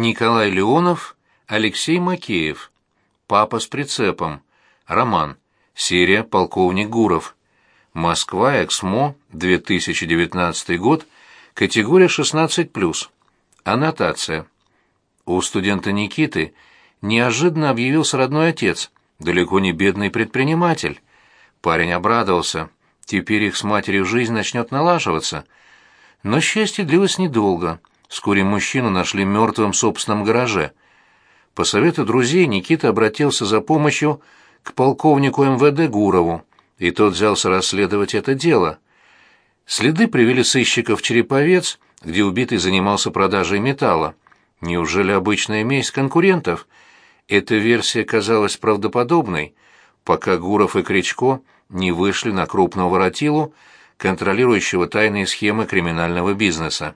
Николай Леонов, Алексей Макеев. Папа с прицепом. Роман. Серия Полковник Гуров. Москва, Эксмо, 2019 год. Категория 16+. Аннотация. У студента Никиты неожиданно объявился родной отец, далеко не бедный предприниматель. Парень обрадовался. Теперь их с матерью жизнь начнет налаживаться. Но счастье длилось недолго. Вскоре мужчину нашли мертвым в собственном гараже. По совету друзей Никита обратился за помощью к полковнику МВД Гурову, и тот взялся расследовать это дело. Следы привели сыщиков в Череповец, где убитый занимался продажей металла. Неужели обычная месть конкурентов? Эта версия казалась правдоподобной, пока Гуров и Кричко не вышли на крупного воротилу, контролирующего тайные схемы криминального бизнеса.